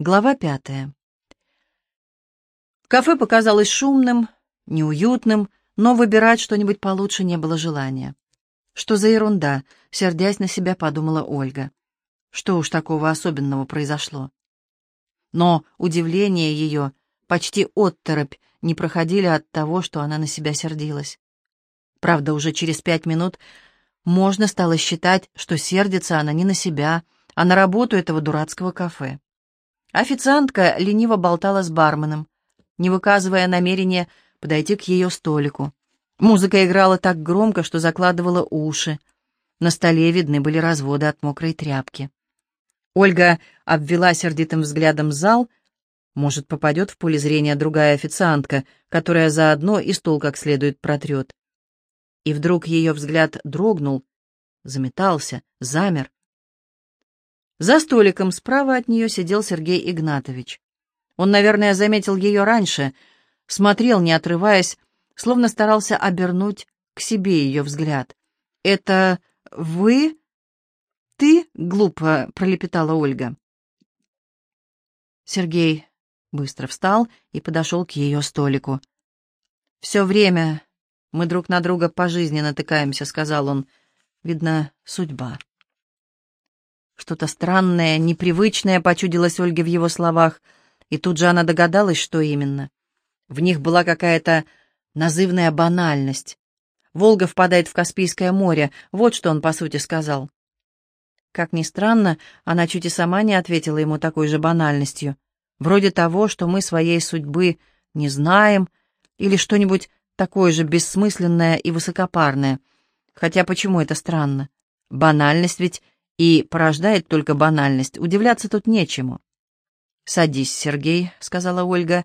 Глава пятая. Кафе показалось шумным, неуютным, но выбирать что-нибудь получше не было желания. «Что за ерунда?» — сердясь на себя, подумала Ольга. Что уж такого особенного произошло? Но удивление ее, почти отторопь, не проходили от того, что она на себя сердилась. Правда, уже через пять минут можно стало считать, что сердится она не на себя, а на работу этого дурацкого кафе. Официантка лениво болтала с барменом, не выказывая намерения подойти к ее столику. Музыка играла так громко, что закладывала уши. На столе видны были разводы от мокрой тряпки. Ольга обвела сердитым взглядом зал. Может, попадет в поле зрения другая официантка, которая заодно и стол как следует протрет. И вдруг ее взгляд дрогнул, заметался, замер. За столиком справа от нее сидел Сергей Игнатович. Он, наверное, заметил ее раньше, смотрел, не отрываясь, словно старался обернуть к себе ее взгляд. «Это вы? Ты?» — глупо пролепетала Ольга. Сергей быстро встал и подошел к ее столику. «Все время мы друг на друга по жизни натыкаемся», — сказал он. «Видно, судьба». Что-то странное, непривычное почудилось Ольге в его словах, и тут же она догадалась, что именно. В них была какая-то назывная банальность. Волга впадает в Каспийское море, вот что он по сути сказал. Как ни странно, она чуть и сама не ответила ему такой же банальностью. Вроде того, что мы своей судьбы не знаем, или что-нибудь такое же бессмысленное и высокопарное. Хотя почему это странно? Банальность ведь и порождает только банальность. Удивляться тут нечему. «Садись, Сергей», — сказала Ольга.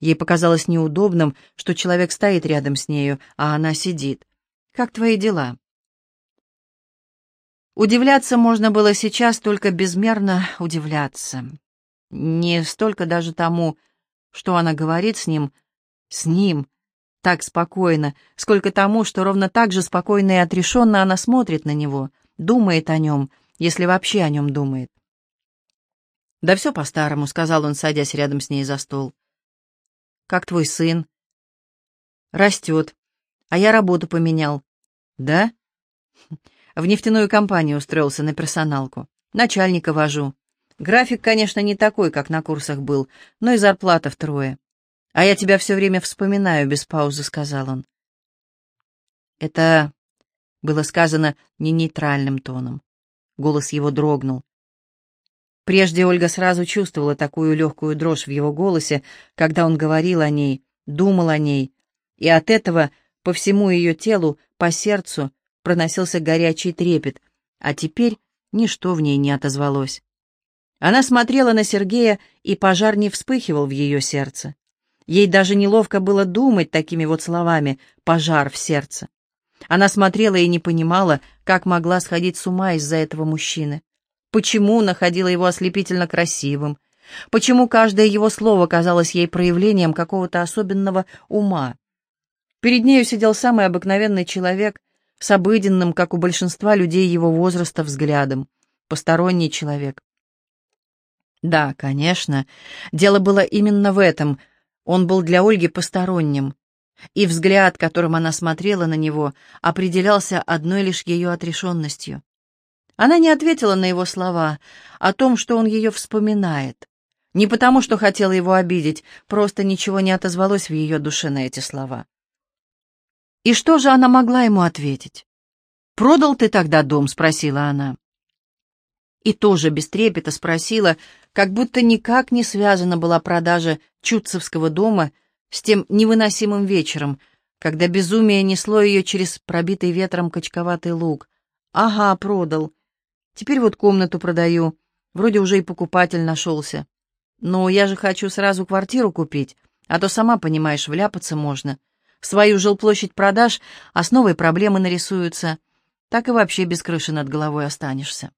Ей показалось неудобным, что человек стоит рядом с нею, а она сидит. «Как твои дела?» Удивляться можно было сейчас только безмерно удивляться. Не столько даже тому, что она говорит с ним, с ним, так спокойно, сколько тому, что ровно так же спокойно и отрешенно она смотрит на него — думает о нем, если вообще о нем думает. «Да все по-старому», — сказал он, садясь рядом с ней за стол. «Как твой сын?» «Растет. А я работу поменял». «Да?» «В нефтяную компанию устроился на персоналку. Начальника вожу. График, конечно, не такой, как на курсах был, но и зарплата втрое. А я тебя все время вспоминаю», — без паузы сказал он. «Это было сказано не нейтральным тоном. Голос его дрогнул. Прежде Ольга сразу чувствовала такую легкую дрожь в его голосе, когда он говорил о ней, думал о ней, и от этого по всему ее телу, по сердцу проносился горячий трепет, а теперь ничто в ней не отозвалось. Она смотрела на Сергея, и пожар не вспыхивал в ее сердце. Ей даже неловко было думать такими вот словами «пожар в сердце». Она смотрела и не понимала, как могла сходить с ума из-за этого мужчины. Почему находила его ослепительно красивым? Почему каждое его слово казалось ей проявлением какого-то особенного ума? Перед нею сидел самый обыкновенный человек, с обыденным, как у большинства людей его возраста, взглядом. Посторонний человек. Да, конечно, дело было именно в этом. Он был для Ольги посторонним, и взгляд, которым она смотрела на него, определялся одной лишь ее отрешенностью. Она не ответила на его слова о том, что он ее вспоминает. Не потому, что хотела его обидеть, просто ничего не отозвалось в ее душе на эти слова. И что же она могла ему ответить? «Продал ты тогда дом?» — спросила она. И тоже без трепета спросила, как будто никак не связана была продажа Чудцевского дома — с тем невыносимым вечером, когда безумие несло ее через пробитый ветром качковатый луг. Ага, продал. Теперь вот комнату продаю. Вроде уже и покупатель нашелся. Но я же хочу сразу квартиру купить, а то, сама понимаешь, вляпаться можно. Свою жилплощадь продашь, а с новой проблемы нарисуются. Так и вообще без крыши над головой останешься.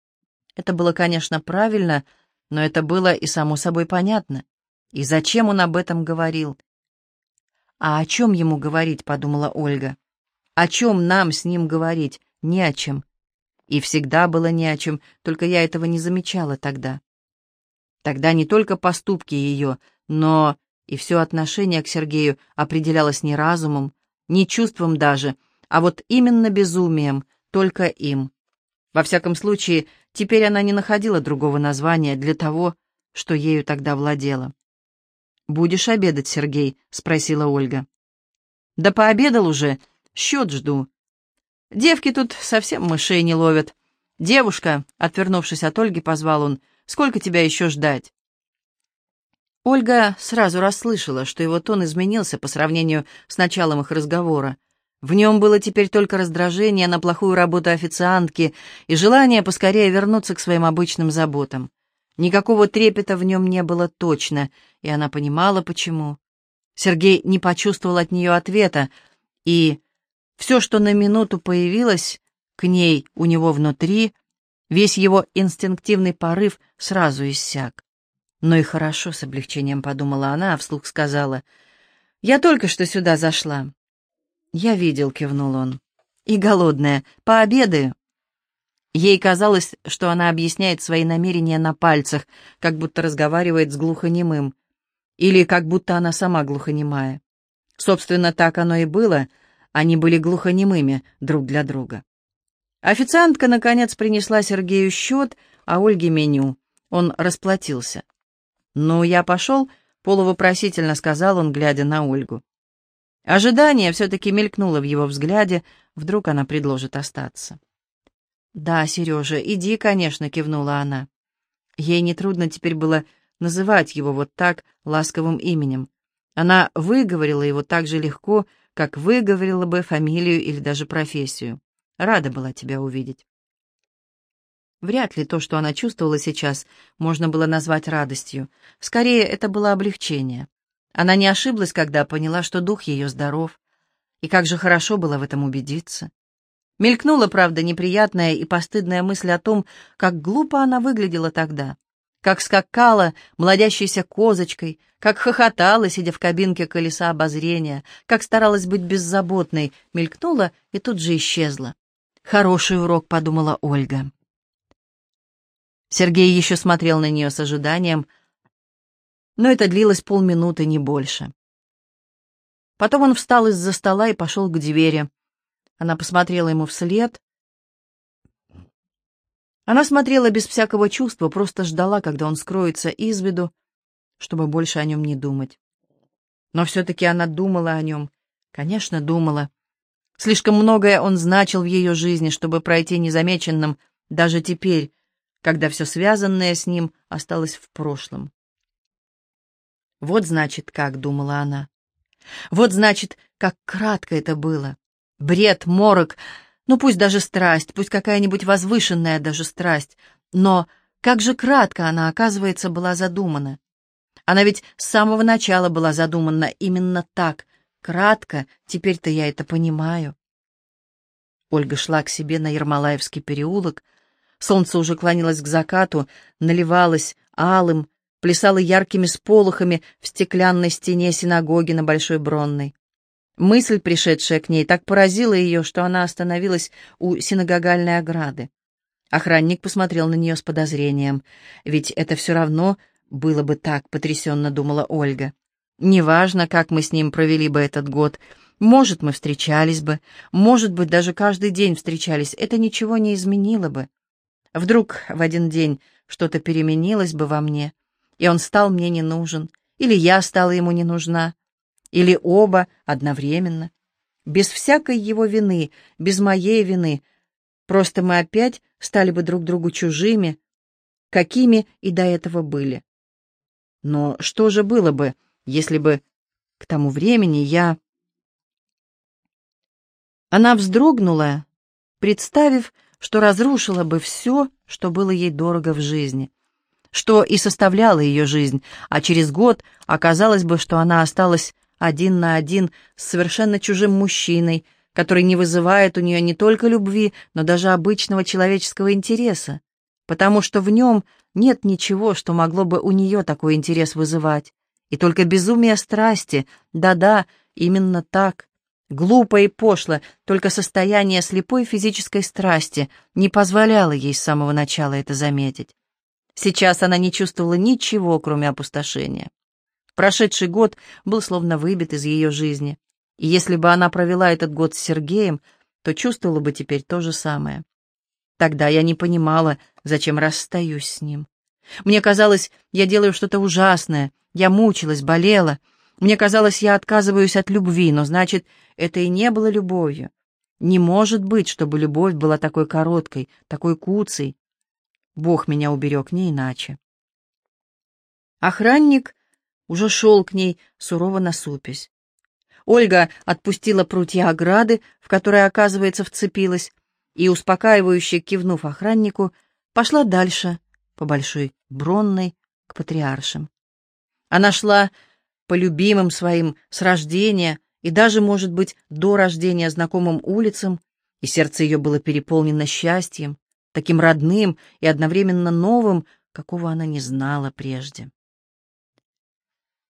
Это было, конечно, правильно, но это было и само собой понятно. И зачем он об этом говорил? «А о чем ему говорить?» — подумала Ольга. «О чем нам с ним говорить? Не о чем». И всегда было не о чем, только я этого не замечала тогда. Тогда не только поступки ее, но и все отношение к Сергею определялось не разумом, не чувством даже, а вот именно безумием, только им. Во всяком случае, теперь она не находила другого названия для того, что ею тогда владела. «Будешь обедать, Сергей?» — спросила Ольга. «Да пообедал уже, счет жду. Девки тут совсем мышей не ловят. Девушка, отвернувшись от Ольги, позвал он, сколько тебя еще ждать?» Ольга сразу расслышала, что его тон изменился по сравнению с началом их разговора. В нем было теперь только раздражение на плохую работу официантки и желание поскорее вернуться к своим обычным заботам. Никакого трепета в нем не было точно, и она понимала, почему. Сергей не почувствовал от нее ответа, и все, что на минуту появилось к ней у него внутри, весь его инстинктивный порыв сразу иссяк. «Ну и хорошо», — с облегчением подумала она, а вслух сказала, «Я только что сюда зашла. «Я видел», — кивнул он. «И голодная. Пообедаю». Ей казалось, что она объясняет свои намерения на пальцах, как будто разговаривает с глухонемым. Или как будто она сама глухонемая. Собственно, так оно и было. Они были глухонемыми друг для друга. Официантка, наконец, принесла Сергею счет, а Ольге меню. Он расплатился. «Ну, я пошел», — полувопросительно сказал он, глядя на Ольгу. Ожидание все-таки мелькнуло в его взгляде, вдруг она предложит остаться. «Да, Сережа, иди, конечно», — кивнула она. Ей нетрудно теперь было называть его вот так, ласковым именем. Она выговорила его так же легко, как выговорила бы фамилию или даже профессию. Рада была тебя увидеть. Вряд ли то, что она чувствовала сейчас, можно было назвать радостью. Скорее, это было облегчение. Она не ошиблась, когда поняла, что дух ее здоров. И как же хорошо было в этом убедиться. Мелькнула, правда, неприятная и постыдная мысль о том, как глупо она выглядела тогда, как скакала молодящейся козочкой, как хохотала, сидя в кабинке колеса обозрения, как старалась быть беззаботной, мелькнула и тут же исчезла. «Хороший урок», — подумала Ольга. Сергей еще смотрел на нее с ожиданием, — но это длилось полминуты, не больше. Потом он встал из-за стола и пошел к двери. Она посмотрела ему вслед. Она смотрела без всякого чувства, просто ждала, когда он скроется из виду, чтобы больше о нем не думать. Но все-таки она думала о нем. Конечно, думала. Слишком многое он значил в ее жизни, чтобы пройти незамеченным даже теперь, когда все связанное с ним осталось в прошлом. Вот значит, как, думала она. Вот значит, как кратко это было. Бред, морок, ну пусть даже страсть, пусть какая-нибудь возвышенная даже страсть, но как же кратко она, оказывается, была задумана. Она ведь с самого начала была задумана именно так, кратко, теперь-то я это понимаю. Ольга шла к себе на Ермолаевский переулок, солнце уже клонилось к закату, наливалось алым, плясала яркими сполохами в стеклянной стене синагоги на Большой Бронной. Мысль, пришедшая к ней, так поразила ее, что она остановилась у синагогальной ограды. Охранник посмотрел на нее с подозрением. «Ведь это все равно было бы так», — потрясенно думала Ольга. «Неважно, как мы с ним провели бы этот год. Может, мы встречались бы, может быть, даже каждый день встречались. Это ничего не изменило бы. Вдруг в один день что-то переменилось бы во мне, и он стал мне не нужен, или я стала ему не нужна, или оба одновременно. Без всякой его вины, без моей вины. Просто мы опять стали бы друг другу чужими, какими и до этого были. Но что же было бы, если бы к тому времени я... Она вздрогнула, представив, что разрушила бы все, что было ей дорого в жизни что и составляло ее жизнь, а через год оказалось бы, что она осталась один на один с совершенно чужим мужчиной, который не вызывает у нее не только любви, но даже обычного человеческого интереса, потому что в нем нет ничего, что могло бы у нее такой интерес вызывать, и только безумие страсти, да-да, именно так. Глупо и пошло, только состояние слепой физической страсти не позволяло ей с самого начала это заметить. Сейчас она не чувствовала ничего, кроме опустошения. Прошедший год был словно выбит из ее жизни, и если бы она провела этот год с Сергеем, то чувствовала бы теперь то же самое. Тогда я не понимала, зачем расстаюсь с ним. Мне казалось, я делаю что-то ужасное, я мучилась, болела. Мне казалось, я отказываюсь от любви, но значит, это и не было любовью. Не может быть, чтобы любовь была такой короткой, такой куцей. Бог меня уберег не иначе. Охранник уже шел к ней, сурово насупясь. Ольга отпустила прутья ограды, в которые, оказывается, вцепилась, и, успокаивающе кивнув охраннику, пошла дальше, по Большой Бронной, к патриаршим. Она шла по любимым своим с рождения и даже, может быть, до рождения знакомым улицам, и сердце ее было переполнено счастьем, таким родным и одновременно новым, какого она не знала прежде.